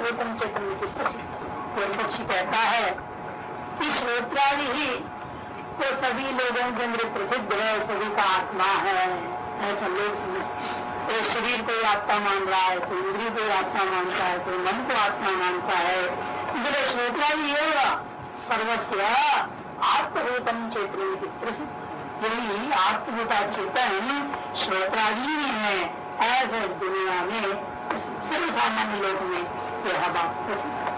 आत्मरूपम चैतन्य की प्रसिद्ध पक्षी कहता है? कि श्रोत्रादि ही तो सभी लोगों के अंदर प्रसिद्ध है, सभी का आत्मा है। ऐसा लोग समझते तो शरीर को आत्मा मान रहा है, कोई इंद्री को आत्मा मानता है, कोई मन को आत्मा मानता है। इसलिए श्रोत्रादि होगा सर्वस्व आत्मरूपम चैतन्य की प्रसिद्ध। यही आत्मभूता चेतन श्रोत्रादि है, ऐसे दुनिया में सर्वसामान्य लोग में। यह बात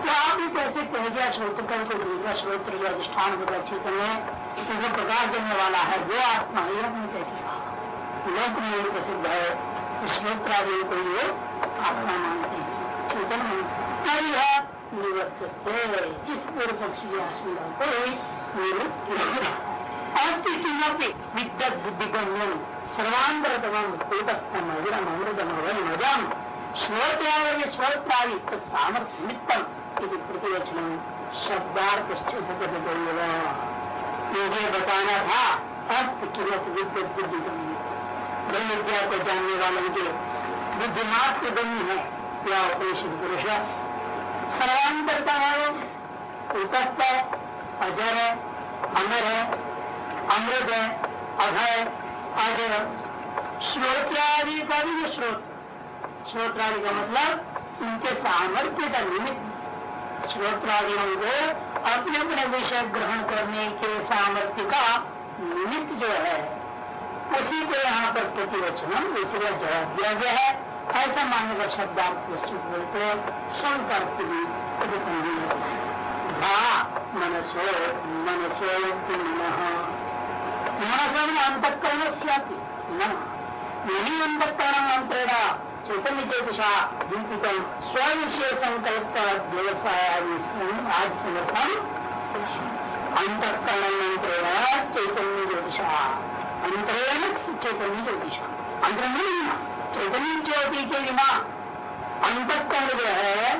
तो आप भी कैसे कह गया श्रोतकल को दूसरा श्रोत्र या अधिष्ठान होगा चेतन है जिसे प्रकाश देने वाला है, वो आत्मा है अपने कैसे लोक में प्रसिद्ध है श्रोत्रादि को ये आत्मा मानते हैं। चेतन मानते यह निवृत्त इस पूर्व पक्षी आशंका को निवृत्त विद्युत बुद्धिगम्यम सर्वांतरतम कूटस्थम अविरम अमृतम अजम श्रोत्रावय श्रोत्रादि सामर्थ्य यदि प्रतिवचन शब्दार्थ मुझे बताना था अर्थ विद्युत बुद्धिगम्य ब्रह्म विद्या को जानने वालों के बुद्धिमात के गम्य है या उपनिषद पुरुष सर्वांतरता है कूटस्थ है अजर है अमर है अमृत है अभय अजय श्रोत्रादि का भी जो स्रोत श्रोत्रादि का मतलब उनके सामर्थ्य का निमित्त। श्रोत्रादियों को अपने अपने विषय ग्रहण करने के सामर्थ्य का निमित्त जो है, उसी को यहाँ पर प्रतिवचन इसलिए जवाब दिया गया है। ऐसा मानने का शब्दार्थ प्रस्तुत बोलते शंकर भी, मनसो मनसो मन मनसम अंतकरण यही अंतकरण मंत्रेण चैतन्य ज्योतिषा दीपित स्व विषय संकल्प व्यवसाय आज समर्थन अंतकरण मंत्रेण चैतन्य ज्योतिषा अंतरेण चैतन्य ज्योतिषा अंतरण चैतन्य ज्योति के बिना अंतकरण जो है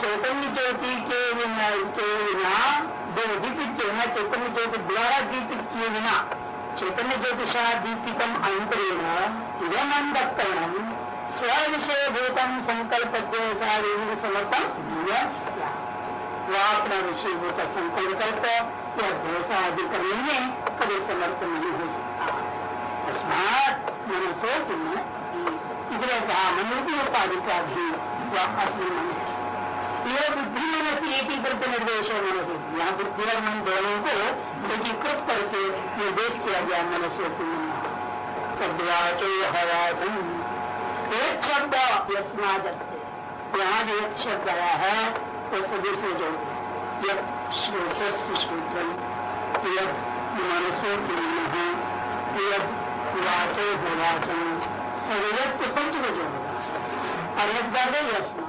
चैतन्य ज्योति के बिना के दीपित चैतन्य ज्योति द्वारा दीपित किए बिना चैतन्य ज्योतिषा दीपितम अंतरेण इधम अंधकरण स्व विषय भूतम संकल्प समर्थन वह अपना विषय भूत संकल्प या भरोसा आदि करने में कभी समर्थ नहीं हो सकता अस्मात मनसो इसलिए कहा मनु की उपाधि का भी वह असली मन है ये बुद्धि मन से एक ही करके निर्देश है मन से यहाँ बुद्धि और मन दोनों को एकीकृत करके निर्देश किया गया मनुष्य की तद्वाचो हवाचन एक शब्द यत्नाद यहाँ जो एक शब्द आया है वो सभी से जो श्रोत श्रोत्रम यद और यद को जो यद दर्द यस्मा,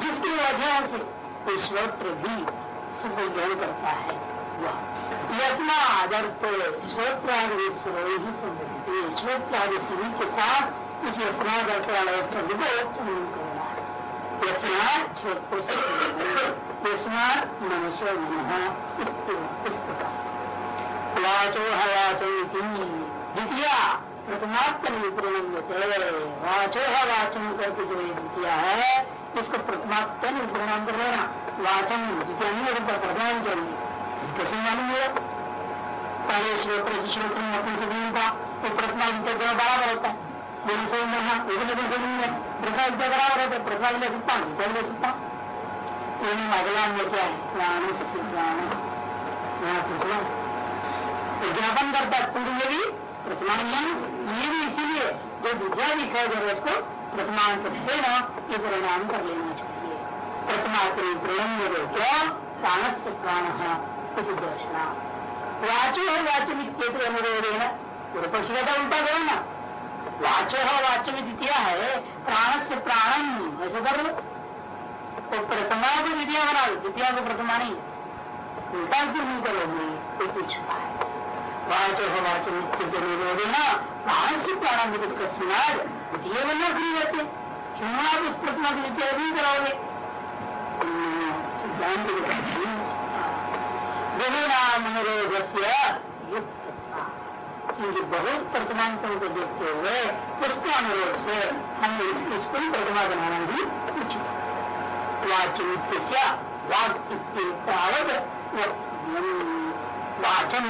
जिसकी वजह से श्रोत्र भी शुद्ध ग्रहण करता है यत्ना आदर तो श्रोत्रादि ही संबंधित श्रोत्रादि सभी के साथ इस यत्नादर्थ वाले शब्द को है यस्मात मनुष्य इस प्रकार वाचो हवाचो द्वितीय प्रथमात्म विपूर्ण वाचो वाचन करके जो ये है इसको प्रथमात्म विपूर्णांत लेना वाचन द्वितीय नहीं होता प्रधान चाहिए कैसे मालूम होगा पहले श्रोत्र श्रोत्र में अपने से नहीं तो प्रथमा बराबर होता है है द्वितीय बराबर है हूँ द्वितीय ले सकता हूँ? अगला में है। करता है पूर्व में भी प्रतिमान ये भी इसीलिए जो विद्या दिखाई दे रहे उसको प्रतिमान देना ये परिणाम कर लेना चाहिए। प्रतिमात्र प्रणम्य क्या? प्राण से प्राण दर्शना वाचो है वाचन क्षेत्र अनुरोध है पूर्व पक्ष का उल्टा गया ना। वाचो है वाचन द्वितीय है प्राण से प्राणम, ऐसे कर लो। तो प्रथमा को द्वितीय बना लो, द्वितीय को प्रथमा नहीं। उल्टा क्यों नहीं करोगे, कोई पूछता है, वाचो वाचो नित्य निरोधना मानसिक प्राणांगित कस्माद ये बनना फ्री रहते क्यों उस प्रतिमा की नित्य नहीं कराओगे? सिद्धांत नाम निरोध से क्योंकि बहुत प्रतिमांतों को देखते हुए उसके अनुरोध से हम इसको प्रतिमा बनाना भी उचित वाचन वाचन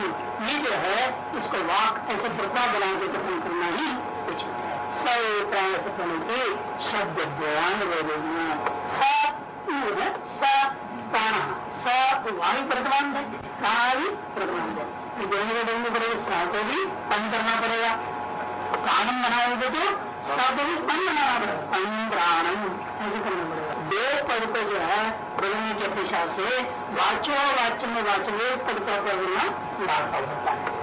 ये जो है, इसको वाक ऐसे प्रतिमा बना के कथन करना ही उचित है सौ शब्द ज्ञान वेदना प्राण। स वायु प्रतिबंध है। प्राणी प्रतिबंध दोनों को बोलने पड़ेगा सा को भी बंद करना पड़ेगा प्राणम बनाओगे तो सा को भी बंद बनाना पड़ेगा पन प्राणम ऐसे करना पड़ेगा दो पद को जो है बोलने की अपेक्षा से वाचो वाच्य में वाचन एक पद का बोलना लाभता होता है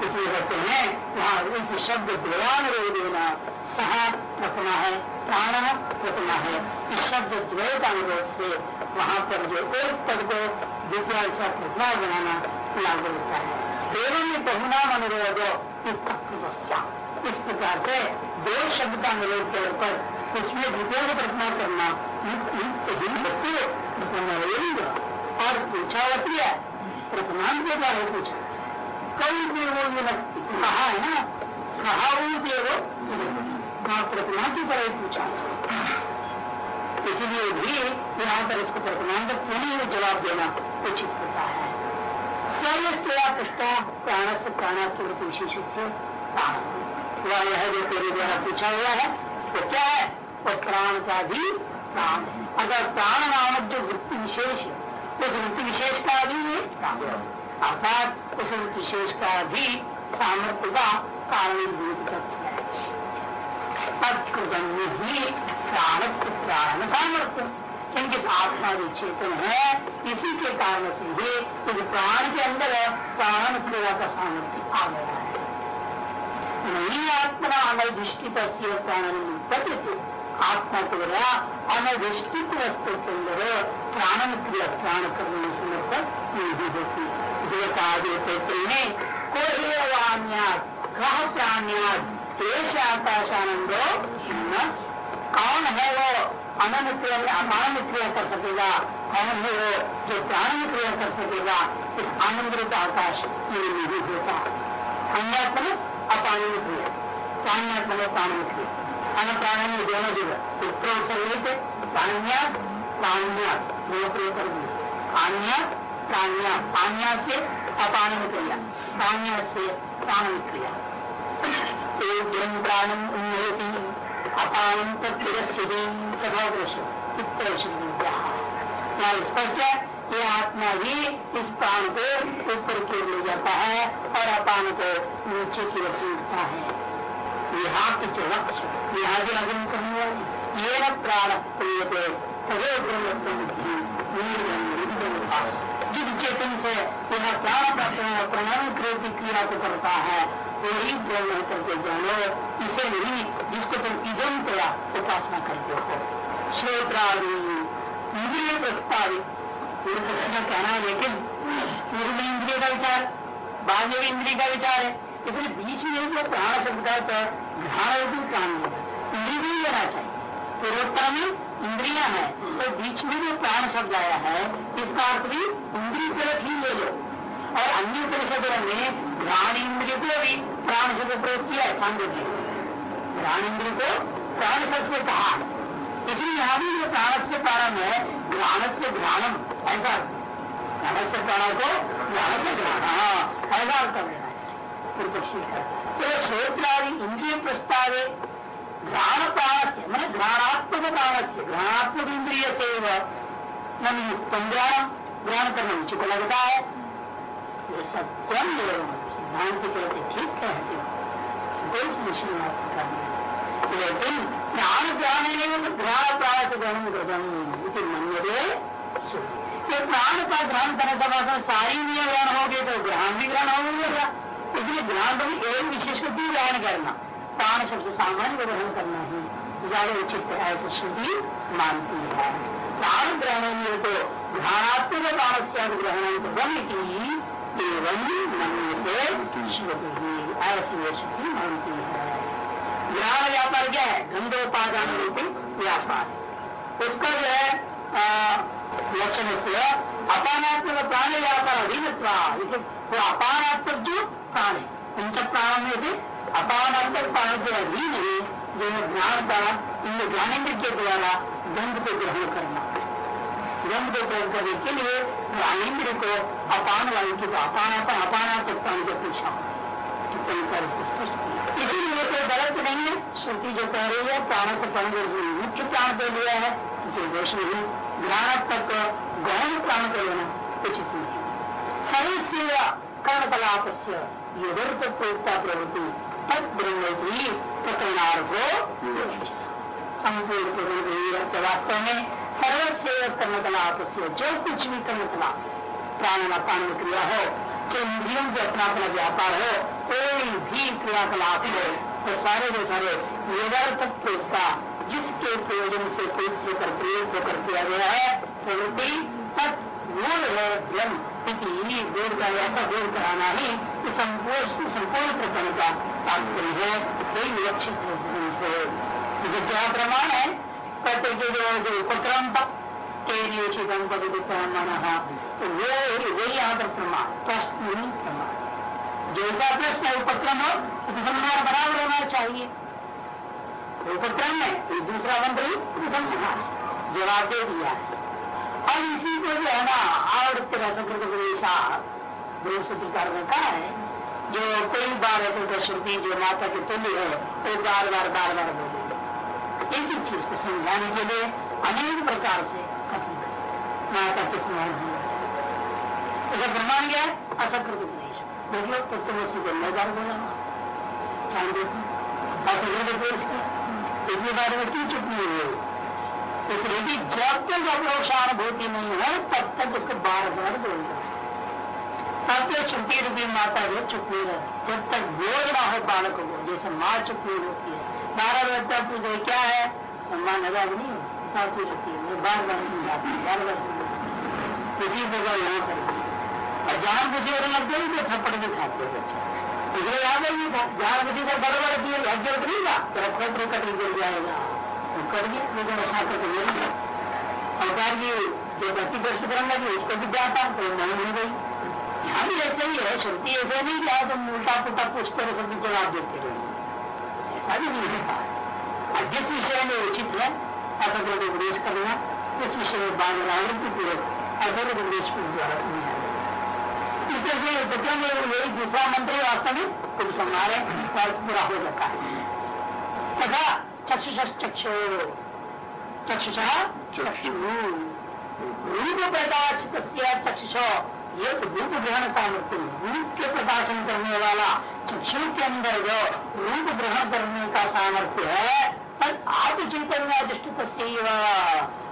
इसलिए कहते हैं वहाँ इस शब्द द्वयान देना सह रखना है प्राण रखना है इस शब्द द्वय का अनुरोध से वहाँ पर जो एक पद को द्वितीय प्रथमा बनाना लागू होता है एवं बहुनाम अनुरोध इस प्रकार से दो शब्द का अनुरोध के ऊपर उसमें द्वितीय को प्रार्थना करना और पूछा होती है प्रथमान के द्वारा पूछा कई देवो विभक्ति कहा है ना कहा देवो प्रतिमा की तरह पूछा इसलिए भी यहाँ पर इसको प्रतिमान का पुनः जवाब देना उचित होता है सर्वस्या पृष्ठा प्राण से प्राणात्मक विशेष वह यह जो तेरे द्वारा पूछा हुआ है, वो क्या है? वो प्राण का भी प्राण अगर प्राण नामक जो वृत्ति विशेष उस वृत्ति विशेष का भी अर्थात उस वृत्ति विशेष का भी सामर्थ्य का कारणीभूत तत्कृतम ही। प्राण से प्राण सामर्थ्य क्योंकि आत्मा जो चेतन है, इसी के कारण से ही इस प्राण के अंदर प्राण क्रिया का सामर्थ्य आ गया है। नहीं, आत्मा अनधिष्ठित प्राण प्रकृति आत्मा को बड़ा अनधिष्ठित वस्तु के अंदर प्राणन क्रिया, प्राण करने समर्थ नहीं होती। देवता ने कोई वाण्यात कह प्राण्यात देश आकाशानंदो कौन है वो? अनन क्रिया अपान क्रिया कर सकेगा कौन है वो जो प्राण क्रिया कर सकेगा इस आनंद रूप आकाश ये नहीं होता अन्यात्म अपान क्रिया प्राण्यात्म प्राण क्रिया अन प्राण में दोनों जगह, उत्तर उत्तर लेते प्राण्या प्राण्या दोनों प्रयोग कर दिए प्राण्या प्राण्या प्राण्या से अपान क्रिया प्राण्या से प्राण क्रिया एक प्राणम उन्नति सभादृश स्पष्ट है ये आत्मा ही इस प्राण को ऊपर की ले जाता है और अपान को नीचे की ओर सीखता है यहाँ की लक्ष्य यहाँ के लगन करने ये न प्राण ब्रह्म जिस चेतन से यह प्राण प्रणाम क्रिया क्रिया को करता है वही ब्रह्म करके जानो, इसे नहीं, जिसको तुम इधम तेरा उपासना करते हो। श्रोत्रादि इंद्रिय प्रस्तावित पूर्व पक्ष का कहना है, लेकिन पूर्व इंद्रिय का विचार बाह्य इंद्रिय का विचार है। इसलिए बीच में जो प्राण शब्द का तो घाण प्राण इंद्रिय भी लेना चाहिए। पूर्वोत्तर में इंद्रिया है तो बीच में जो प्राण शब्द आया है, इसका अर्थ भी इंद्रिय तरफ़ ही ले लो। और अन्य परिषदों में घ्राण इंद्रिय को भी प्राण शब्द प्रयोग किया है सांद्र घ्राण इंद्रिय को प्राण शब्द कहा है इसलिए यहाँ भी जो प्राण से प्रारंभ है घ्राण। से घ्राणम ऐसा से प्राण को घ्राण से घ्राण ऐसा कर तो श्रोत्रादि इंद्रिय प्रस्ताव घ्राण प्राण से मैंने घ्राणात्मक प्राण से घ्राणात्मक इंद्रिय से मन युक्तम ज्ञान ग्रहण करना उचित लगता है। ये सत्यम सिद्धांत कहते ठीक कहते लेकिन ज्ञान नहीं घ्राण प्राण से ग्रहण ग्रहण मन्य ये प्राण का ग्रहण करने का सारी इंद्रिया ग्रहण हो गए तो ग्रहण भी ग्रहण हो गया इसलिए को भी एक विशेष को भी ग्रहण करना। प्राण सबसे सामान्य ग्रहण करना ही। ज़्यादा उचित है श्रुति मानती है। प्राण ग्रहण तो ध्यानात्मक प्राण से ग्रहण की एवं ऐसी मानती है व्यापार क्या है? गंधोपादान रूपी व्यापार उसका जो है लक्षण से अपानात्मक प्राण व्यापार अधीन वो अपानात्मक जो प्राण है सब प्राणों में से अपानात्मक प्राण के अधीन है जो ज्ञान का इन ज्ञानेन्द्र के द्वारा गंध को ग्रहण करना गंध को प्रयोग करने के लिए इंद्र को अपान वायु की अपान अपान तत्व की अपेक्षा इसीलिए कोई गलत नहीं है। श्रुति जो कह रही है प्राण से प्राण मुख्य प्राण को लिया है। इसे दोष नहीं। ध्यान तक गौण प्राण को लेना उचित नहीं। शरीर से कर्ण कलाप से यदर्थ प्रोक्ता प्रवृत्ति तद ब्रह्म प्रकरणार्थ संपूर्ण वास्तव में सर्व से कर्म कलाप से जो कुछ भी कर्म कला प्राण अपान क्रिया हो चाहे इंद्रियों से अपना अपना व्यापार हो, कोई भी क्रियाकलाप हो तो सारे के सारे निरर्थक का जिसके प्रयोजन से कोई होकर प्रयोग होकर किया गया है, प्रवृत्ति तत् मूल है ब्रह्म। इति वेद का ऐसा वेद कराना ही संपूर्ण संपूर्ण प्रकरण का तात्पर्य है, कोई विवक्षित है। प्रमाण है कहते जो उपक्रम के लिए शिवम पद तो वो वही यहाँ पर प्रमाण प्रश्न नहीं प्रमाण जैसा प्रश्न उपक्रम हो उपसंहार बराबर होना चाहिए उपक्रम में दूसरा मंत्री उपसंहार जवाब दे दिया है और इसी को जो है ना आवृत्ति रसकृत विदेशा बृहस्पतिकार ने कहा है जो कई बार ऐसे श्रुति जो माता के तुल्य है वो बार बार बार बार बोले एक ही चीज़ को समझाने के लिए अनेक प्रकार से कथन माता के स्मरण इसका प्रमाण क्या है असकृत उपदेश देखिए तत्वसी को नौ बार असकृत इतनी बार में क्यों चुप नहीं हुए कि जब तक अप्रोक्षानुभूति नहीं है, तब तक उसको बार बार बोलना तब तक छुट्टी रूपी माता जो चुप नहीं रहे जब तक बोल रहा है बालक को, जैसे माँ चुप नहीं होती है बारह तक पूछे क्या है माँ नजाज नहीं होती है बार बार जाती बार बार इसी जगह यहाँ पर जान बुझी और लग गई तो थप्पड़ भी खाते बच्चे इसलिए याद था जान बुझी को बड़बड़ किए लग नहीं था तेरा खोपड़ी कटरी गिर जाएगा। तो कर दिया लेकिन ऐसा गया और कहा कि जो व्यक्ति दृष्ट करने लगी, उसको भी जाता तो नहीं मिल गई यहाँ भी ऐसे ही है, श्रुति ऐसे नहीं क्या तुम उल्टा पुलटा पूछते रहे सब जवाब देते रहे। ऐसा भी नहीं था और जिस विषय में उचित है ऐसा को उपदेश करना उस विषय में बाल आवृत्ति पूर्वक ऐसा उपदेश द्वारा नहीं इस तरह से बच्चों में यही दूसरा मंत्र वास्तव में कुछ संहार पूरा हो जाता है तथा चक्षुष चक्षु चक्षुष चक्षु रूप प्रकाशित चक्षुष ये रूप ग्रहण का सामर्थ्य रूप के प्रकाशन करने वाला चक्षु के अंदर जो रूप ग्रहण करने का सामर्थ्य है, पर आत्म चैतन्य अधिष्ठित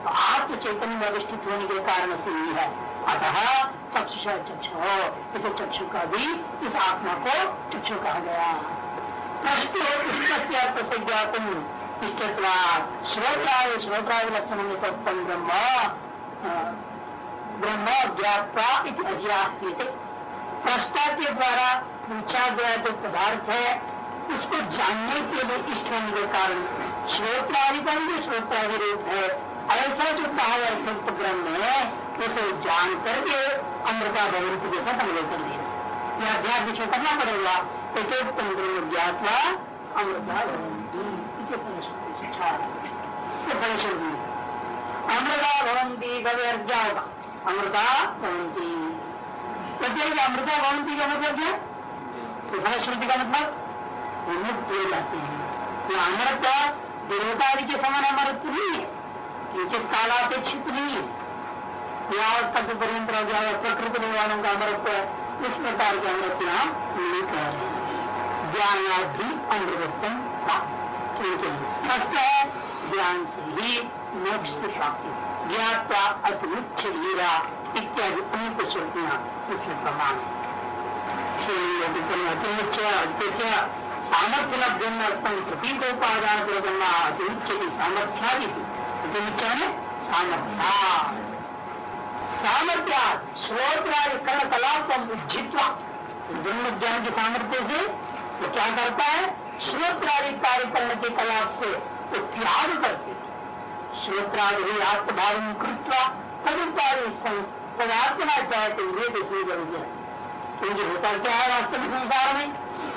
आत्म चैतन्य अधिष्ठित होने के कारण से ही है। अतः चक्षुष चक्षु, इसे चक्षु का भी, इस आत्मा को चक्षु कहा गया। प्रश्न इसके बाद श्रोत्राय श्रोत्राय लक्षण में तत्म ब्रह्म। ब्रह्म ज्ञाता अज्ञात प्रश्ता के द्वारा पूछा गया जो पदार्थ है, उसको जानने के लिए इष्ट होने के कारण श्रोत्रादि का भी श्रोत्रादि रूप है, ऐसा जो कहा संत ब्रह्म है, उसे जान करके अमृता भगवंत के साथ अमृत कर दिया। अध्याय पीछे करना पड़ेगा? एकोत्तम ब्रह्म ज्ञातवा अमृता भवंती अमृता भवंती कभी अर्जा होगा अमृता भवंती प्रत्येक अमृता भवंती का मतलब क्या? तो फलश्रुति का मतलब मुक्त हो जाते हैं। अमृत देवता के समान अमृत नहीं है किंचित कालापेक्षित नहीं है। तक पर्यंत रह जाए प्रकृति निर्माणों का अमृत इस प्रकार के अमृत यहाँ नहीं कह रहे ज्ञानाधि अमृतम स्पष्ट है, ज्ञान से ही मोक्ष की प्राप्ति ज्ञाता अतिमुच्छ हीरा इत्यादि अनेक श्रुतियाँ प्रमाण है सामर्थ्य लभ्य प्रतीक उपादान करना अतिमुच्छ की सामर्थ्यादि विचार सामर्थ्या। सामर्थ्या श्रोत्रादि कर्ण कलाप उज्जित्वा। ब्रह्म ज्ञान के सामर्थ्य से वो क्या करता है? श्रोत्रादि कार्य करने के कलाप से वो त्याग करते श्रोत्रादि आत्मभाव कृत्वा तदुपाधि सदात्मना चाहते हुए दूसरी ज़रूरी है क्योंकि होता क्या है वास्तविक संसार में?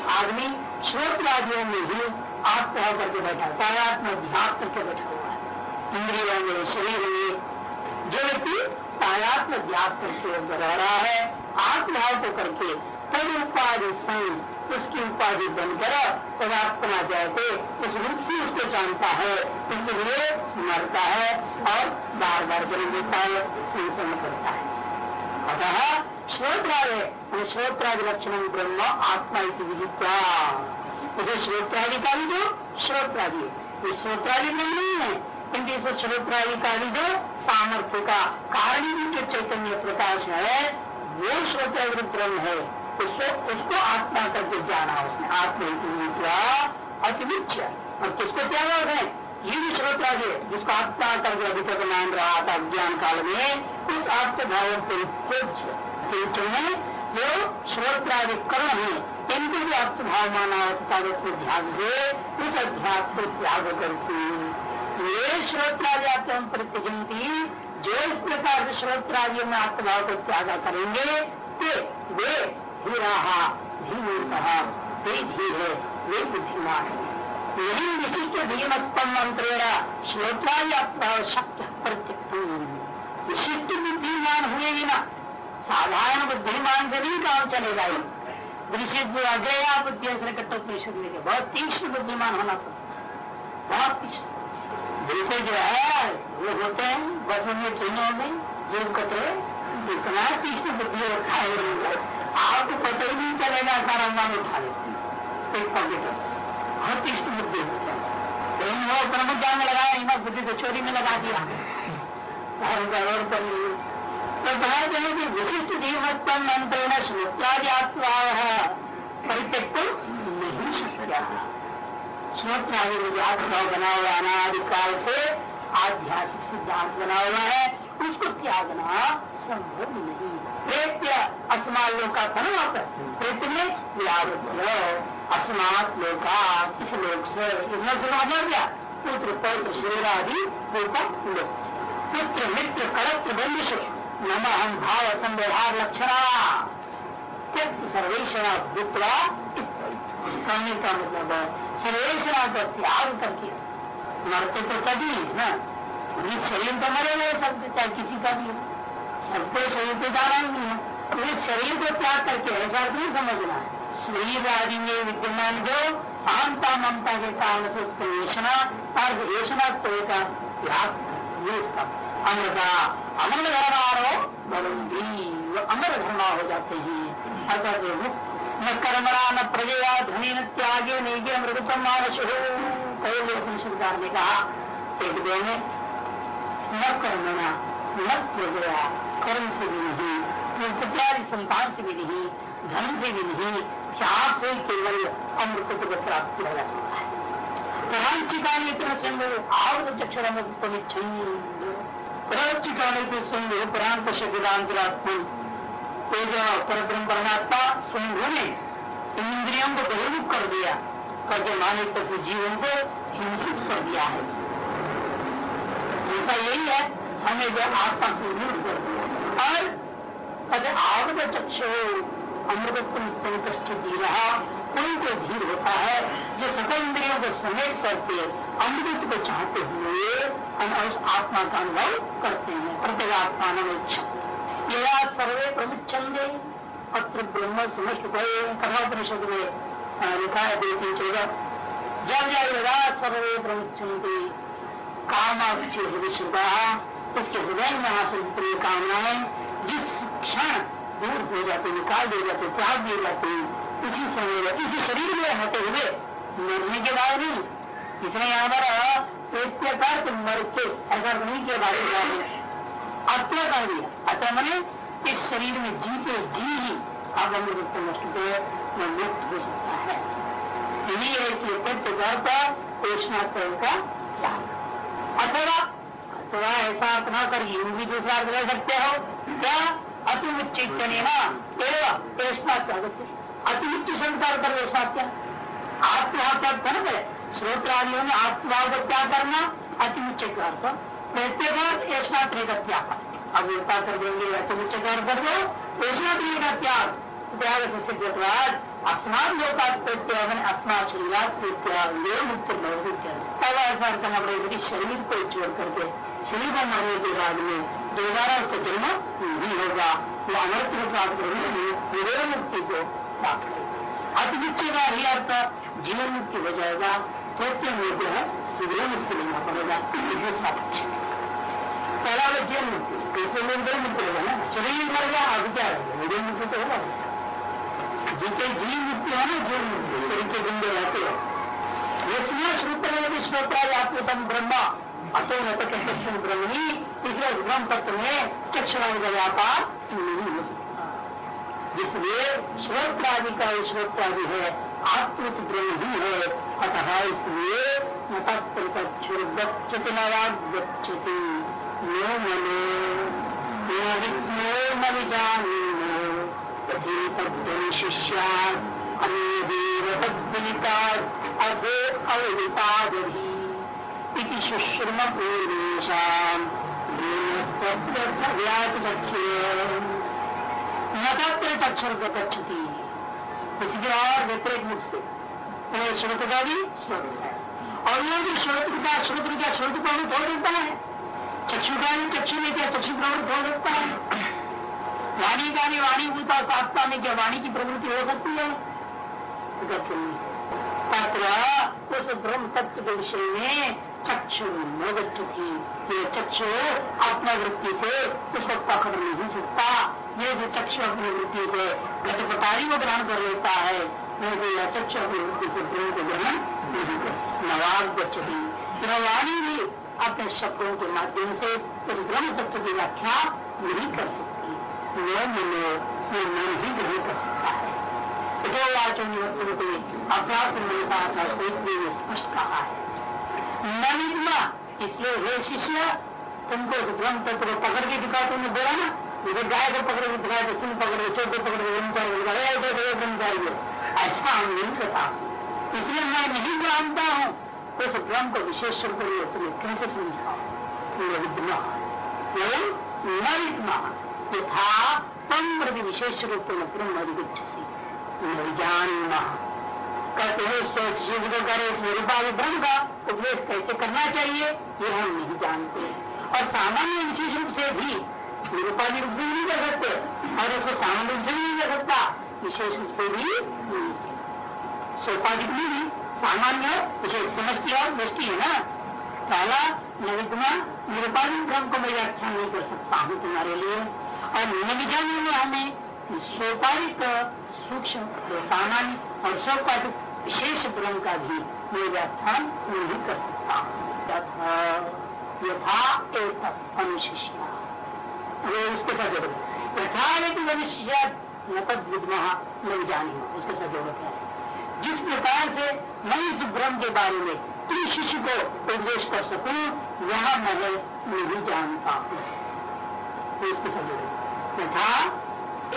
आदमी श्रोत्रादियों में ही आत्मभाव करके बैठा है, आत्म ध्यान करके बैठा हुआ है। इंद्रियों में, शरीर में, जो व्यक्ति कायात्म ध्यास करके रह रहा है, आत्मभाव को करके तद संग उसकी उपाधि बनकर पदार्थना जाते उस रूप से उसको जानता है। इसलिए मरता है और बार बार जन्म देता है, संसन्न करता है। अतः श्रोत्रादि श्रोत्रादि लक्षण ब्रह्म, आत्मा की विदिता जैसे श्रोत्राधिकारी जो श्रोत्रादि। ये श्रोत्रादि ब्रह्म नहीं है क्योंकि इस श्रोत्राधिकारी जो सामर्थ्य का कारण जो चैतन्य प्रकाश है, वो श्रोत्रादि ब्रह्म है। उसको उसको आत्मा करके जाना, उसने आत्मा अतिविच्छ और किसको त्यागा है? ये भी श्रोत्रादि है जिसको आत्मा करके तक मान रहा था ज्ञान काल में, उस आत्मभाव पूज्य है। जो श्रोत्राधिकरण है, इनको भी आत्मभाव माना होता है ध्यान से उस अभ्यास को त्याग करती ये श्रोत्रादि प्रतिजंती, जो इस प्रकार से श्रोत्रादियों में आत्मभाव को त्याग करेंगे वे धीरा, धीमूर्त वे धीर है वे बुद्धिमान। है यही विशिष्ट धीमत्तम मंत्रेण श्रोत्रादि शक्ति प्रत्यक्ष विशिष्ट बुद्धिमान हुए ही ना साधारण बुद्धिमान से भी काम चलेगा ये दृश्य अग्रया बुद्धि कट्टोपनिषद में बहुत तीक्ष्ण बुद्धिमान होना पड़ता बहुत तीक्ष्ण। जैसे जो है, वो होते हैं, बस में ट्रेनों में, जीव कतरे इतना तीक्ष्ण बुद्धि रखा है आपको पता ही नहीं चलेगा सारा मान उठा लेते पॉकेट बहुत तीक्ष्ण बुद्धि हैं ट्रेन वो प्रमुख जान में लगाया नहीं बुद्धि को चोरी में लगा दिया। तो कहा जाए कि विशिष्ट जीवत्म मंत्रेण श्रोत्रादि आत्मा परित्यक्त नहीं सकता श्रोत्रादि में आत्मा बना हुआ अनादिकाल से आध्यात्मिक सिद्धांत बना हुआ है। उसको त्यागना प्रेत्य असमान लोका धनवात प्रेत में अस्मात लोका इस लोक से इतना सुना गया। पुत्र पौत्र शरीर आदि लोक पुत्र मित्र कड़त्र बंदिश नम हम भाव संव्यवहार लक्षणा। सर्वेशना भूतवा कहने का मतलब है सर्वेशना का त्याग करके मरते तो कभी है ना शरीर तो मरे हुए सब किसी का भी सबको शरीर को जाना ही नहीं है तो शरीर को त्याग करके ऐसा नहीं समझना। है शरीर आदि में विद्यमान जो अहंता ममता के कारण से उत्पन्ना और येषणा तो का त्याग ये इसका अमृता अमर धर्मारो भवंती वो अमर धर्मा हो जाते हैं। अर्थात न कर्मरा न प्रजया, धनी, न त्यागे नहीं अमृतम मानस हो कई उपनिषदकार ने कहा, एक दो में न कर्मणा, न प्रजया कर्म से भी नहीं पुत्रादि संतान से भी नहीं धन से भी नहीं, चार से केवल अमृत को प्राप्त किया जा सकता है। प्रधानचिका इतना संग आवृत चक्षर अमृत को प्रचिकाने के संग प्रांत शरीरांतरात्मा तो जो परब्रह्म परमात्मा स्वयं ने इंद्रियों को बहिर्मुख कर दिया, करके मानिक से जीवन को हिंसित कर दिया है। ऐसा यही है, हमें जो आत्मा से दूर कर दिया। और कहते आवृत चक्षु अमृत अमृतत्व दी रहा कोई को धीर होता है जो सकल इंद्रियों को समेट करके अमृत को चाहते हुए आत्मा का अनुभव करते हैं, प्रत्येक इच्छा। यह सर्वे प्रमुच्छंदे अत्र ब्रह्म समस्त कथापनिषद में लिखा है दो तीन चौदह। जब जब सर्वे प्रमुच्छंदे कामाक्षी हृदय उसके हृदय में हासिल जितनी कामनाएँ जिस क्षण दूर हो जाते निकाल दिए जाते त्याग दिए जाते इसी समय इसी शरीर में होते हुए मरने के बाद नहीं इसने यहाँ पर एक प्रकार मर के ऐसा नहीं किया बात अत्र कर दिया अत्र मैंने इस शरीर में जीते, जी ही अब नष्ट को मुक्त हो सकता है। यही है कि प्रत्येक तौर पर पेशनात्म का अथवा अथवा ऐसा अर्थ न कर यूँ भी दूसरा अर्थ ले सकते हो, क्या? अति उच्चितने ना एवं पेशना अति संसार वेशात्या आत्महत्या धर्म है श्रोत्रादियों में आत्माओं का त्याग करना अति उच्च प्रत्येक त्याग। अब विस्ता कर देंगे अति उच्च का अर्थ कर दो का त्याग। त्याग से अस्मात लोकात ऐसा करना शरीर को छोड़ करके शरीर को मरने के बाद में दोबारा उसका जन्म नहीं होगा। वो अमृत को प्राप्त करेंगे विवेक मुक्ति को प्राप्त करेगा। अतिविच्छ का ही अर्थ जीवन मुक्ति हो जाएगा। सत्य में जो है, विवेक मुक्ति लेना पड़ेगा दूसरा पहला वाला जीवन मुक्ति। कैसे में विवेक मुक्ति होगा ना। शरीर मर गया क्या रहेगा मुक्ति तो होगा। जिनके जीव मुक्ति है ना जीवन मुक्ति। शरीर के बिंदे रहते हैं। इसलिए श्रुत श्रोता आत्मतम ब्रह्मा अतो न तो ब्रह्मणी इसलिए ब्रह्म तत्व में चक्षुरादि का व्यापार नहीं हो सकता। जिसलिए श्रोत्रादि का श्रोत्रादि है, आत्मिक ब्रह्म ही है अतः इसलिए नवागच्छति नो मनो न विज्ञो न विजानो तथी तद्वनि शिष्या अन्यदेव तद्विता अधो अवितादही इति शुश्रुम पूर्वेशाम नत्र चक्षर को गच्छति इसके और व्यतिरिक मुख से श्रोत का भी श्रोत है। और ये भी श्रोत का श्रोत का श्रोत प्रवृत्त हो सकता है। चक्षु का भी चक्षु में क्या चक्षु प्रवृत्त हो सकता है। वाणी का भी वाणी भूता आत्मा में क्या? वाणी की प्रवृत्ति हो सकती है। तत्र उस ब्रह्म तत्व के विषय में चक्षु नगत थी ये चक्षु अपना वृत्ति से उसको पकड़ नहीं सकता। ये जो चक्षु अपनी वृत्ति से घटपटारी को ग्रहण कर लेता है वैसे यह चक्षु अपनी वृत्ति से ब्रह्म को ग्रहण नहीं कर नवाब गच्छती वाणी भी अपने शब्दों के माध्यम से उस ब्रह्म तत्व की व्याख्या नहीं कर सकती। वो मनो ये मन ही ग्रहण कर सकता है। अपना वाचन स्पष्ट कहा है। नविद्मा इसलिए हे शिष्य तुमको ब्रह्म तत्व को पकड़ के दिखा तुमने बोला ना जैसे गाय को पकड़ के दिखाया तो तुम पकड़ के चोट को पकड़ के ब्रह्मचारी ब्रह्मचारी ऐसा हम नहीं करता इसलिए मैं नहीं जानता हूँ। उस ब्रह्म को विशेष रूप में तुम्हें कैसे समझाओ विद्मा यथा तम प्रति विशेष रूप में ब्रह्म नहीं जानना कहते हैं सोच शिव करे निरूपाधि ब्रह्म का उपयोग कैसे करना चाहिए, ये हम नहीं जानते। और सामान्य विशेष रूप से भी निरूपाधि रूप से नहीं कर सकते, और उसको सामान्य रूप से नहीं कर सकता, विशेष रूप से भी नहीं। में भी सामान्य विशेष समझती और दृष्टि है ना? पहला नविग्मा निरूपाधिक ब्रह्म को मैं व्याख्या नहीं कर सकता हूँ तुम्हारे लिए। और निविजाने में हमें सोपाधिक, सूक्ष्म, सामान्य और सोपाधिक विशेष ब्रह्म का भी मैं व्याख्यान नहीं कर सकता। यथा एक अनुशिष्या यथा एक मनुष्य न तद विद्मा नहीं जानी उसके साथ ज़रूरत है जिस प्रकार से मैं इस ब्रह्म के बारे में तुम शिष्य को उपदेश कर सकूँ, वह मैं नहीं जानता हूँ उसके साथ ज़रूरत यथा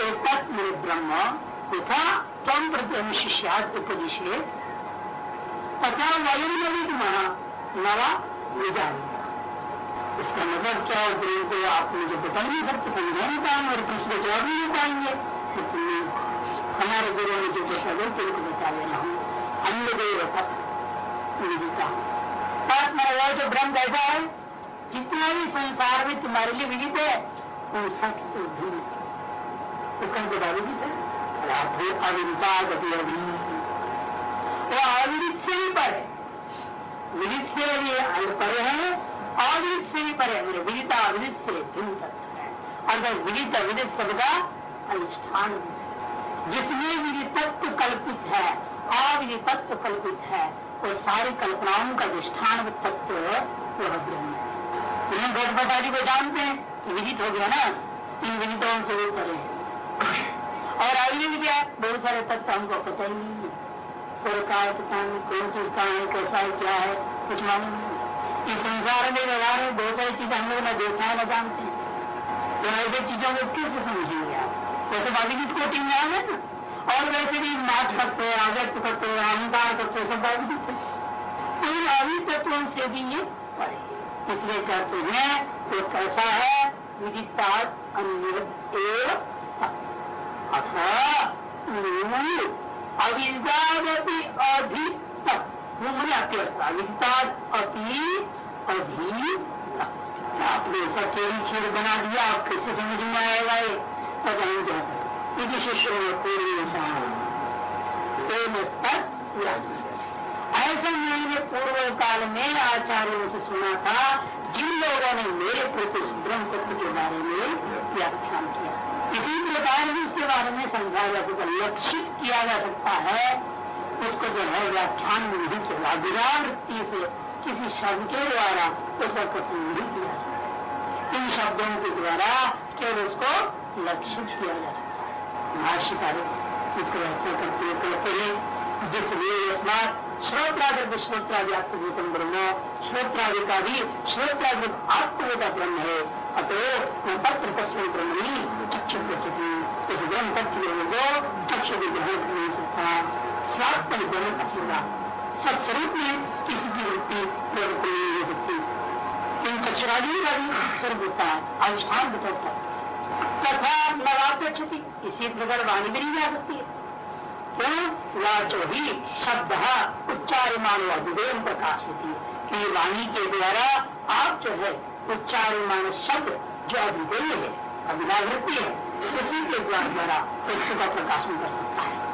एक ब्रह्म तथा तम प्रति अनुशिष्यात उपदिशे तथा वायु वयम नवीतमः नवा निजान इसका मतलब क्या है को आप मुझे बता नहीं सकते समझा नहीं पाएँगे और को जवाब नहीं पाएँगे। तो तुमने हमारे गुरु ने जो देखा गया तुमको बता देना हम अन्य देव विदिता मेरा जो ब्रह्म ऐसा है, जितना भी संसार में तुम्हारे लिए विदित है, वो सत्य उसका बता विदित है अर्थो अविदिता गति अभी वो अविदित से भी परे विदित से भी परे है अविदित से भी परे मेरे विदिता अविदित से भिन्न तत्व है। अगर विदित अविदित सबका अधिष्ठान जिसमें विदितत्व कल्पित है अविदितत्व कल्पित है, वो सारी कल्पनाओं का अधिष्ठान तत्व वह ब्रह्म। है आदि को जानते हैं विदित हो गया ना? इन विदिताओं से भी परे है। और अगली भी क्या बहुत सारे तत्व हमको पता ही नहीं है। कोई का है कौन चीज़ का है, कैसा है, क्या है, कुछ मालूम नहीं इस संसार में व्यवहार में बहुत सारी चीज़ें हम लोग न देखा है, न जानते हैं। तो ऐसे चीज़ों को कैसे समझेंगे आप? वैसे बाकी की कोटि में गए ना, और वैसे भी नाच करते हैं अव्यक्त करते हैं, अहंकार करते हैं, सब बाकी तो इन अभी तत्वों से भी ये पड़े इसलिए कहते हैं तो कैसा है? विदिता अन्य अविदादपि अधिक अति अधीन आपने सचेरी खीर बना दिया, आप कैसे समझ में आएगा ये? पता नहीं क्या इसी शिष्य में पूर्व ऐसा मैंने पूर्व काल में आचार्यों से सुना था, जिन लोगों ने मेरे प्रति ब्रह्म तत्व के बारे में व्याख्यान किया। इसी प्रकार भी इसके बारे में समझाया जा सकता लक्षित किया जा सकता है उसको जो है व्याख्यान में नहीं किया विरावृत्ति से किसी शब्द के द्वारा उसका कथन नहीं किया इन शब्दों के द्वारा केवल उसको लक्षित किया जा सकता है भाष्यकारी इसको व्याख्या करते कहते हैं जिसलिए श्रोत्रादि श्रोत्रादि भूतम ब्रह्म श्रोत्रादि का भी श्रोत्रादि आत्मभूता ब्रह्म है अतः पत्र तस्वीर ब्रह्म ब्रह्म तत्व को चक्षु भी ग्रहण नहीं सकता स्वात्म ग्रहण असूरा सत्स्वरूप में किसी की वृत्ति प्रवृत्ति नहीं हो सकती इन चक्षुरादि का भी स्वरूप होता है अनुष्ठान बतौता तथा नवाप्यक्षति इसी प्रकार वाणी भी नहीं जा सकती है क्यों वाचो ही शब्द उच्चारिमाण अभिदेव प्रकाशित कि वाणी के द्वारा आप जो है उच्चारिमाण शब्द जो अभिदेय है अभिनावृत्ति है, उसी के द्वारा वस्तु का प्रकाशन कर सकता है।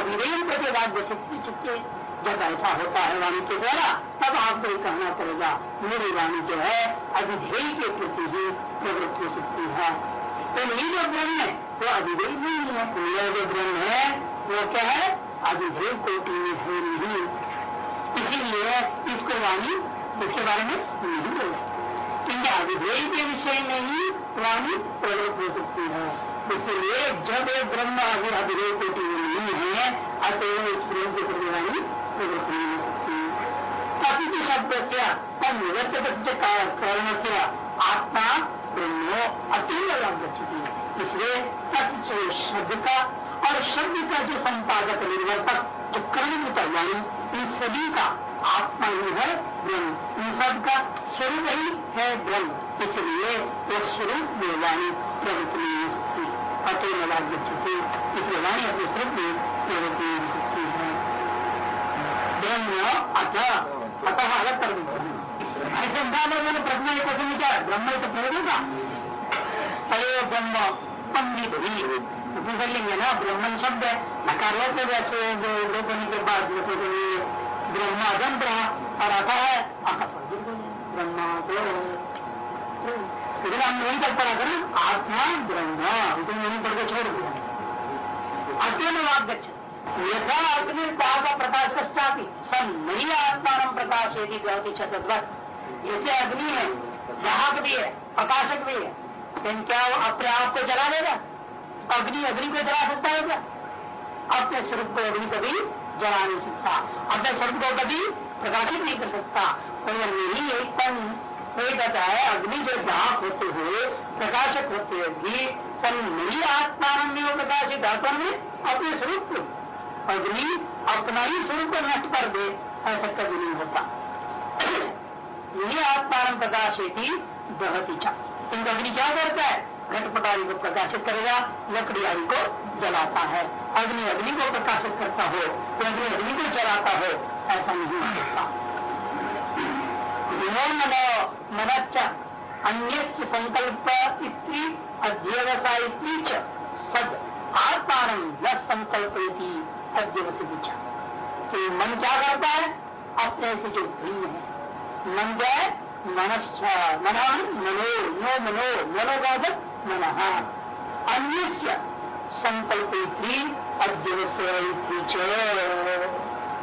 अभिदेय प्रतिवाद चित्ते जब ऐसा होता है वाणी के द्वारा, तब आपको ये कहना पड़ेगा मेरी वाणी जो है, अभिधेय के प्रति ही प्रवृत्त हो सकती है। तो ये जो ब्रह्म है, वो अभिधेय नहीं है यह जो ब्रह्म है, वो क्या है? अभिधेय कोटि है नहीं। इसीलिए इसको वाणी इसके बारे में नहीं बोल सकते। क्योंकि अभिधेय के विषय में ही प्राणी प्रवृत्त हो सकती है। इसलिए जब एक ब्रह्म अभी अभिधेय कोटि में नहीं है अतएव इस प्रेम के प्रति प्रवृत्त नहीं हो सकती कपित शब्द से निवर्त कारण से आत्मा ब्रह्मो अतीव गच्छती इसलिए शब्द का और शब्द का जो संपादक निर्वर्तक जो कर्मभूत यानी इन सभी का आत्मा ही है ब्रह्म। इन सब का स्वरूप ही है ब्रह्म। इसलिए वो स्वरूप में वाणी प्रवृत्ति नहीं हो सकती अतः नवाज़ गच्छती इसलिए वाणी अपने स्वरूप में प्रवृत्ति नहीं हो सकती है। ब्रह्म अतः अतः अलग कर ऐसे मैंने प्रश्न एक क्वेश्चन क्या ब्रह्म तो प्रयोग होगा। अरे ब्रह्म, पंडित ही। कर लेंगे ना? ब्रह्मन शब्द है। नकार वैसे लोग होने के बाद ब्रह्मा रहा और आता है अकथ ब्रह्मा तो हम नहीं कर पड़ा करें आत्मा ब्रह्मा। तुम नहीं पढ़ के छोड़ दिया अत्यन वाक्य यथा अग्नि का प्रकाश पश्चात सन नहीं आत्मा प्रकाश यदि छतवत जैसे अग्नि है ग्राहक भी है प्रकाशक भी है लेकिन क्या वो अपने आप को जला देगा? अग्नि अग्नि को जला सकता है क्या? अपने स्वरूप को अग्नि कभी जला नहीं सकता अपने स्वरूप को कभी प्रकाशित नहीं कर सकता। मेरी एक कहता है अग्नि जो दाहक होते हुए प्रकाशक होते हुए सन मेरी आत्मा में प्रकाशित आत्मा में अपने स्वरूप को। अग्नि अपना ही स्वरूप को नष्ट कर दे, ऐसा कभी नहीं होता। यही आत्मा प्रकाशित इच्छा किंतु अग्नि क्या करता है? घटपटारी को प्रकाशित करेगा लकड़ी आदि को जलाता है। अग्नि अग्नि को प्रकाशित करता हो तो अग्नि अग्नि को जलाता हो, ऐसा नहीं हो सकता मनो मनश्च अन्य संकल्प इत्री अध्यवसायित्री सद आत्मान न संकल्प अध्यवसित तो मन क्या करता है? अपने से जो भिन्न है। मन क्या है? मनश्च, मन मनो मनो मनो का मन अन्य संकल्प थी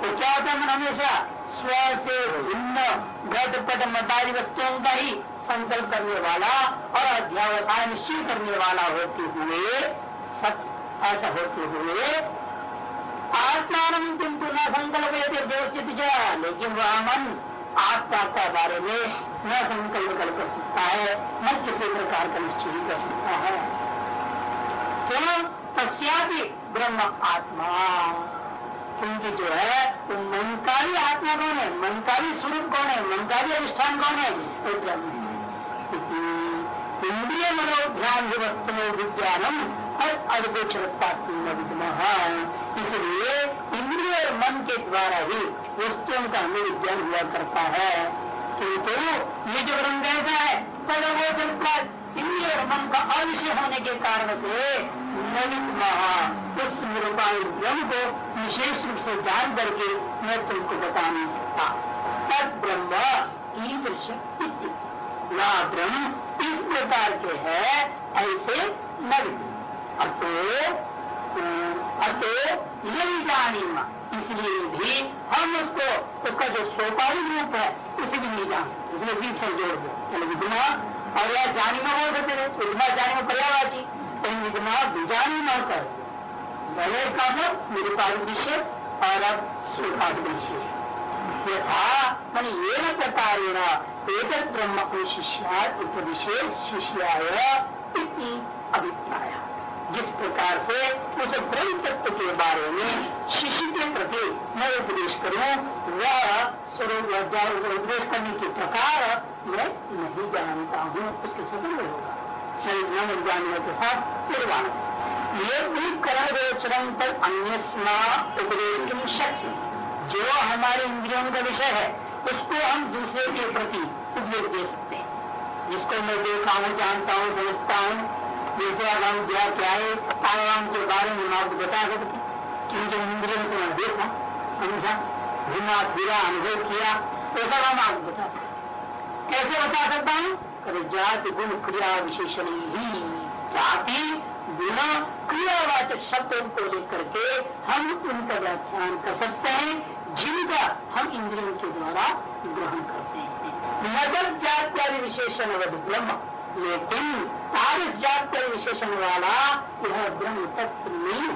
तो क्या होता है हमेशा? स्व से भिन्न घट पट मतारी वस्तुओं का ही संकल्प करने वाला और अध्यावसाय निश्चय करने वाला होते हुए ऐसा होते हुए आत्मान किंतु न संकल्प लेकिन वह मन आत्मा का बारे में न संकल्प कर सकता है न किसी प्रकार का निश्चय कर सकता है। क्यों तस्यापि ब्रह्म आत्मा। क्योंकि जो है तो मन का भी आत्मा कौन है? मन का भी स्वरूप कौन है? मन का भी कौन है? वो ब्रह्म इंद्रिय मनोध्यान वस्तु विज्ञानम और अद्भुतता इसलिए इंद्रिय और मन के द्वारा ही वस्तुओं का हमें विज्ञान हुआ करता है। किंतु ये ब्रह्म कैसा है इंद्रिय और मन का अविषय होने के कारण से नवित महा उस निरूपाण ब्रह्म को विशेष रूप से जान करके मैं तुमको बता नहीं सकता तद ब्रह्म ईदृश ना ब्रह्म इस प्रकार के है, ऐसे नवित अतो अतो यही जानी इसलिए भी हम उसको, उसका जो सोपारी रूप है, उसे भी नहीं जान सकते। इसलिए बीच से जोड़ दो विद्मा और यह जानी में बोल सकते थे विद्मा जानी में पर्यावाची कहीं विद्मा बीजानी न कर भले का मतलब निरुपाधिक विषय और अब स्वीकारिक विषय। यथा मान ये न प्रकार एक ब्रह्म को शिष्या उपविशेष शिष्याय अभिप्राय। जिस प्रकार से उस ब्रह्म तत्व के बारे में शिशु के प्रति मैं उपदेश करूँ, वह स्वरूप उपदेश करने के प्रकार मैं नहीं जानता हूँ, उसके में होगा। न जानने के साथ निर्वाण। ये भी करण गोचरम पर अन्य उपदेश शक्ति। जो हमारे इंद्रियों का विषय है, उसको हम दूसरे के प्रति उपयोग दे सकते हैं। जिसको मैं देखा हूँ, जानता हूँ, समझता हूँ जैसे अब हम क्या है आयाम के बारे में आपको बता सकते क्योंकि इंद्रियों से मैं देखा, समझा, घुमा फिरा, अनुभव किया तो सब हम आपको बता सकते कैसे बता सकता हूँ? कभी जाति, गुण, क्रिया, विशेषण ही। जाति, गुण क्रियावाचक शब्दों को लेकर के हम उनका व्याख्यान कर सकते हैं, जिनका हम इंद्रियों के द्वारा ग्रहण करते हैं। नगद जात्यादि विशेषण ब्रह्म। लेकिन तारिस जात विशेषण वाला यह ब्रह्म तत्व नहीं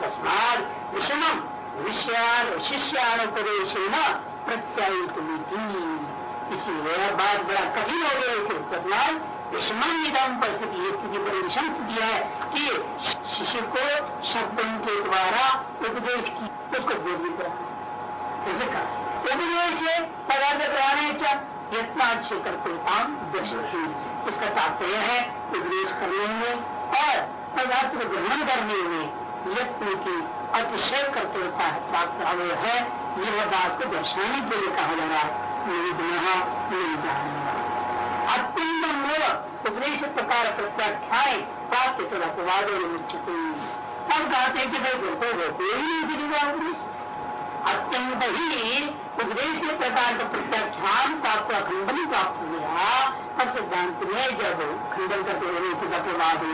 तस्मात विषमम विषयान शिष्यानुपदेश न प्रत्यायित इसीलिए बात बड़ा कठिन हो गया इसे तस्मात विषमन निगम परिस्थिति स्थिति बड़ी विषम स्थिति है कि शिष्य को शब्दों के द्वारा उपदेश की उसको बोध भी करा? उपदेश पदार्थ ग्रहण यत्ना करते काम दर्शन इसका तात्पर्य है उपदेश करने में और पदार्थ को ग्रहण करने में यत्न की अतिशय कर्तव्यता प्राप्त हुए है। यह बात को दर्शाने के लिए कहा जा रहा है। नहीं निर्विघ्न नहीं अत्यंत मूल उपदेश प्रकार प्रत्याख्याय प्राप्त तथा अपवाद हम कहते हैं कि भाई बिल्कुल ही नहीं उपदेश अत्यंत ही उपदेश प्रकार का प्रत्याख्यान प्राप्त खंडन प्राप्त हो गया तब सिद्धांत में जब खंडन करते हुए उसका प्रभाव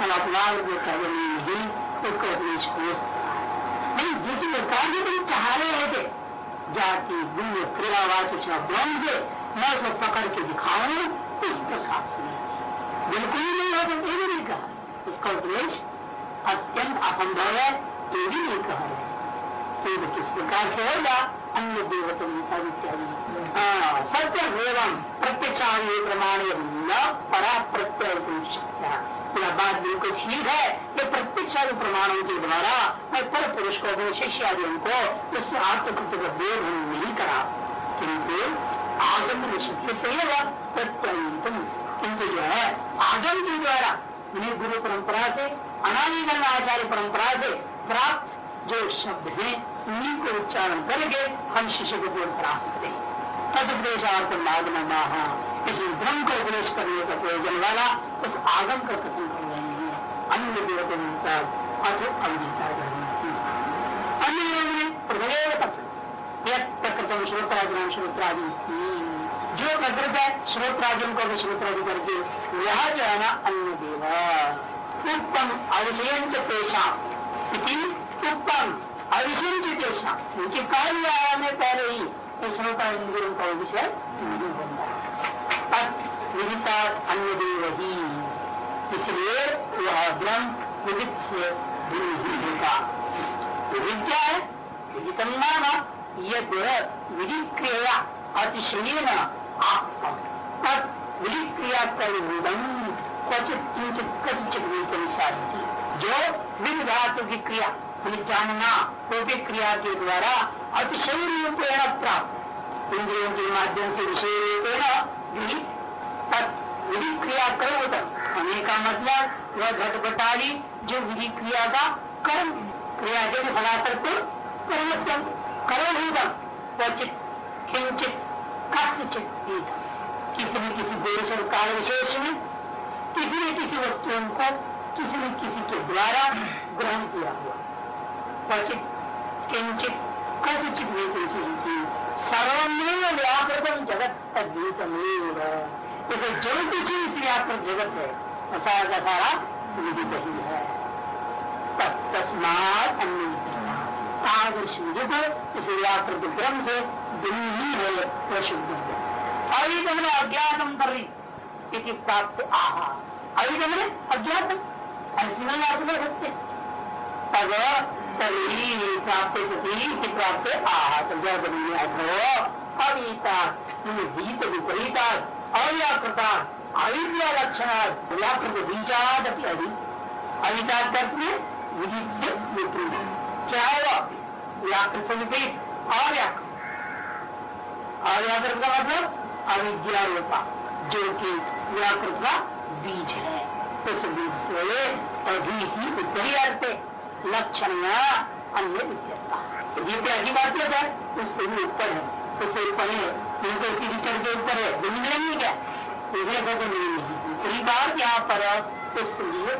अब अपवाद जो कहते नहीं उसका उपदेश हो नहीं जिस प्रकार से तुम चाह रहे थे जाति गुण क्रियावाच शब्दों से मैं उसको पकड़ के दिखाऊँ इस प्रकार से बिल्कुल नहीं हो सकते भी नहीं कहा इसका उपदेश अत्यंत असंभव है, ये भी नहीं कहा है तो किस प्रकार से होगा अन्य देवतम इत्यादि हाँ, सत्य एवं प्रत्यक्षांगी प्रमाण न परा प्रत्यय यह बात बिल्कुल ठीक है कि प्रत्यक्षादि प्रमाणों के द्वारा मैं पर पुरुष को अपने शिष्य आदि को उससे आत्मकृत का देव नहीं करा। किंतु आगम निश्चित प्रत्यय किंतु जो है आगम के द्वारा उन्हें गुरु परंपरा से अनादिकरण आचार्य परंपरा से प्राप्त जो शब्द हैं उन्हीं को उच्चारण करके हम शिष्य को बोल करा सकते हैं। तदुपदेशार्थ मागम महा। इसलिए ब्रह्म को उपदेश करने का प्रयोजन वाला उस आगम का कथन कर रहे हैं। अन्य देवता अथ अविता अन्य लोग ने प्रदेव प्रकृतम श्रोत्राजन श्रोत्रादि। जो प्रकृत है श्रोत्राजन को श्रोत्रादि करके यह जो है ना अन्य देव। उत्तम अविषय पेशा उत्तम। अविशंचितेशा क्योंकि कहा है हमें पहले ही ईश्वरों का इंद्रियों का विषय नहीं बनता विदिता अन्य देव ही। इसलिए यह ब्रह्म विदित से भिन्न ही होगा विदित क्या है विदितम नाम यद विधि क्रिया अतिशय न विधि क्रिया कर क्वचित किंचित कचित जो विधि धातु की क्रिया जानना वो भी क्रिया के द्वारा अतिशय रूपेण प्राप्त इंद्रियों के माध्यम से विषय रूपेण विधि क्रिया करो तक होने का मतलब वह घटघटाली जो विधि क्रिया का कर्म क्रिया के भी फलासर को परिवर्तन करो तक क्वचित किंचित कस्यचित किसी न किसी देश और काल विशेष में किसी न किसी वस्तुओं को किसी न किसी के द्वारा ग्रहण किया हुआ क्वचित किंचित कसिचित की सर्वमेव व्यापृतम जगत अद्भुतमेव इसे जो कुछ इस व्यापृत जगत है सारा का सारा विदित ही है तस्मात इस व्यापृत क्रम से भिन्न ही है वह शुद्ध अविगमन अज्ञातम कर प्राप्त आहा। अविगमन अज्ञात ऐसी नहीं आप कर सकते तब प्राप्त सती प्राप्त आहा तज्ञातमी अथो गीत विपरीता अव्याकृता अविद्या लक्षण व्याकृत बीजाद अविता करते विपरीत क्या हुआ व्याकृत से विपरीत अव्याकृत का मतलब अविद्या रूपा जो कि व्याकृत का बीज है उस बीज से अभी ही अर्थ लक्षण अन्य विद्यता अधिक बात है उससे भी ऊपर है। उससे ऊपर है उनको टीचर के ऊपर है मिलेंगे क्या? कहते नहीं उत्तरी बात यहाँ पर उसलिए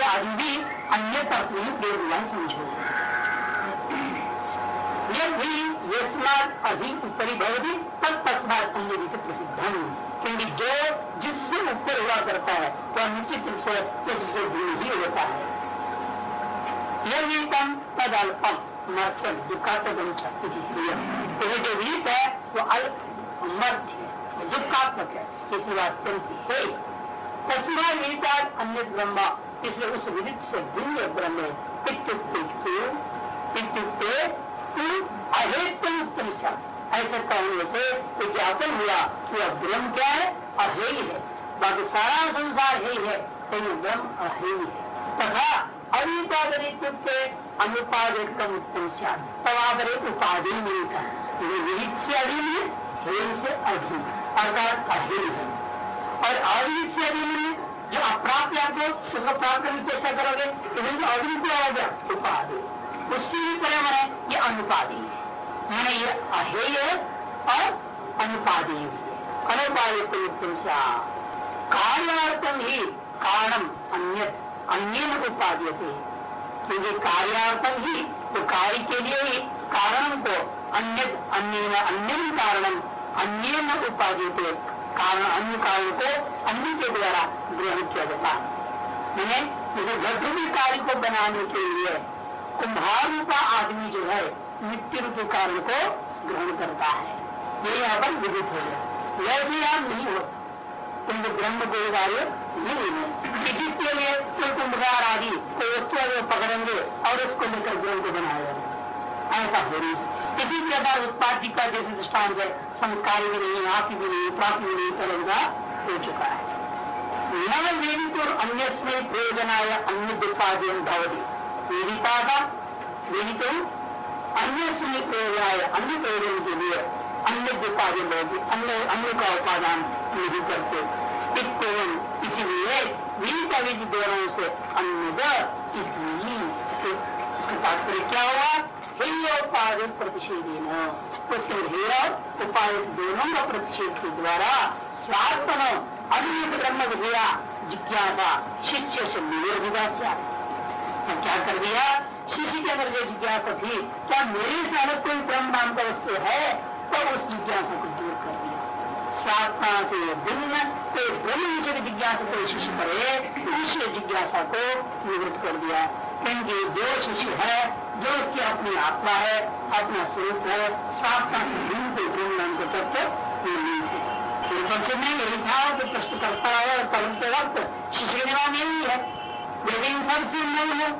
अभी भी अन्य तत्व प्रयोग समझो यदि यस्मात अधिक उत्तरी भवती, तब अन्य प्रसिद्ध क्योंकि जो जिससे ऊपर हुआ करता है, वह निश्चित रूप से उससे भिन्न ही होता है। यदि कम तद अल्पम मर्थम दुखात्मक शक्ति की क्रिया। तो जो वीत है, वो अल्प मर्थ है दुखात्मक है, किसी बात है। तस्मा वीता अन्य ब्रह्म, इसलिए उस विदित से भिन्न ब्रह्म इत्युक्ते अहेतु ऐसे कहने से विज्ञापन हुआ कि अब ब्रह्म क्या है? अहेय है। बाकी सारा संसार ही है लेकिन ब्रह्म अहेय है। तथा अविपादरित अनुपादित तवादरित उपाधि मिलता है। विहित से अधीन है हेल से अधीन अर्थात अहेय है। और अविहित से अधीन है जो अप्राप्त आपको सुख प्राप्त करने की चेष्टा करोगे, इधर अधीन क्या हो गया, उपाधि। उससे भी परे मैंने ये अनुपादी है। मैंने ये अहेय और अनुपादी अनुपादित कार्यार्थम ही कारणम अन्य अन्य थे क्योंकि कार्यार्थम ही तो कार्य के लिए ही कारण को अन्य अन्य अन्य कारणम अन्य थे कारण, अन्य कारण को अन्य के द्वारा ग्रहण किया जाता मैंने घट भी कार्य को बनाने के लिए कुंभार रूपा आदमी जो है, नित्य रूप कार्य को ग्रहण करता है। ये यहाँ पर विदित हो। गया भी यहाँ नहीं होता किंतु ब्रह्म को कार्य नहीं है। जिसके लिए सिर्फ़ कुंभकार आदि कोई वस्तु है पकड़ेंगे और उसको लेकर ग्रहण को बनाया जाएगा ऐसा हो रही इसी प्रकार उत्पादी का जैसे दृष्टान है, संस्कारी भी नहीं आप भी नहीं, प्राप्ति भी नहीं तरह हो चुका है। न वेदित और अन्य प्रयोजनाय अन्य उत्पादन भवती वेदिका का वेदित अन्य सुनी प्रयोजन अन्य प्रयोजन के लिए अन्य उपादन होगी अन्य अन्य का उपादान नहीं करते इतम इसीलिए अविद दोनों से अन्य इसका तात्पर्य क्या हुआ? हेय उपादित प्रतिषेधी न उसके हेय उपादित दोनों का प्रतिषेध के द्वारा स्वात्म अन्य ब्रह्म विद्या जिज्ञासा, शिष्य से निरोधिता तो क्या कर दिया, शिशि के अंदर जो जिज्ञासा थी, क्या मेरे से अलग कोई ब्रह्म नाम का वस्तु है? तो उस जिज्ञासा को दूर कर दिया। स्वात्मा से भिन्न तो ब्रह्म विषय जिज्ञासा को शिष्य करे विषय जिज्ञासा को निवृत्त कर दिया। क्योंकि जो शिष्य है, जो उसकी अपनी आत्मा है, अपना स्वरूप है, स्वात्मा से भिन्न कोई ब्रह्म नाम का तत्व नहीं है। पक्ष में यही था कि प्रश्न करता है पढ़ते वक्त शिष्य निवान लेकिन इन नहीं है।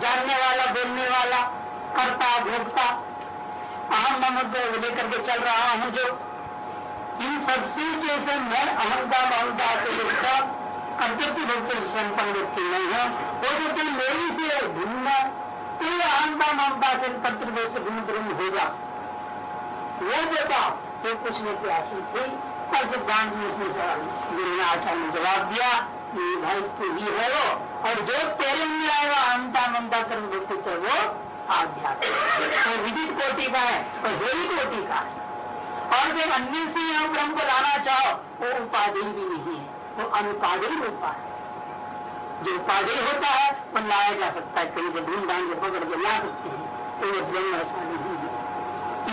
जानने वाला, बोलने वाला, करता, भोगता। अहम ममद लेकर के चल रहा हूँ जो इन सबसे जैसे मैं अहमदा ममता से युक्त कर्तव्य भक्त संपन्न व्यक्ति नहीं है। वो जो कोई मेरी से भिन्न कोई अहमदा ममता से कर्तव्य से भिन्न भिन्न होगा। वो बेटा वो पूछने की आशी थी। और सिद्धांत ने उसने आचार्य ने जवाब दिया भाई, तू ही है और जो तेरे में आएगा अंता ममता कर्म व्यक्तित्व वो आध्यास तो विदित कोटि का है और हेरी कोटि का है। और फिर अन्य से यहाँ ब्रह्म को लाना चाहो, वो उपाधि भी नहीं है, वो अनुपाधि रूपा है। जो उपाधि होता है, वो लाया जा सकता है, कहीं से ढूंढ के पकड़ के ला सकते हैं तो ये ब्रह्म ऐसा नहीं है।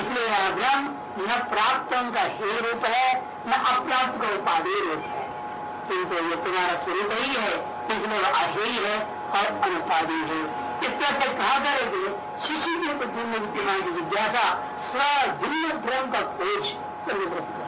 इसलिए यह ब्रह्म न प्राप्त का हे रूप है, न अप्राप्त का उपाधि रूप है। किंतु ये तुम्हारा स्वरूप ही है इसलिए वह है और अनुपादी है। इस तरह से कहा करेंगे शिशु के बुद्धि में विद्यमान की जिज्ञासा स्व भिन्न ब्रह्म का खोज निवृत्त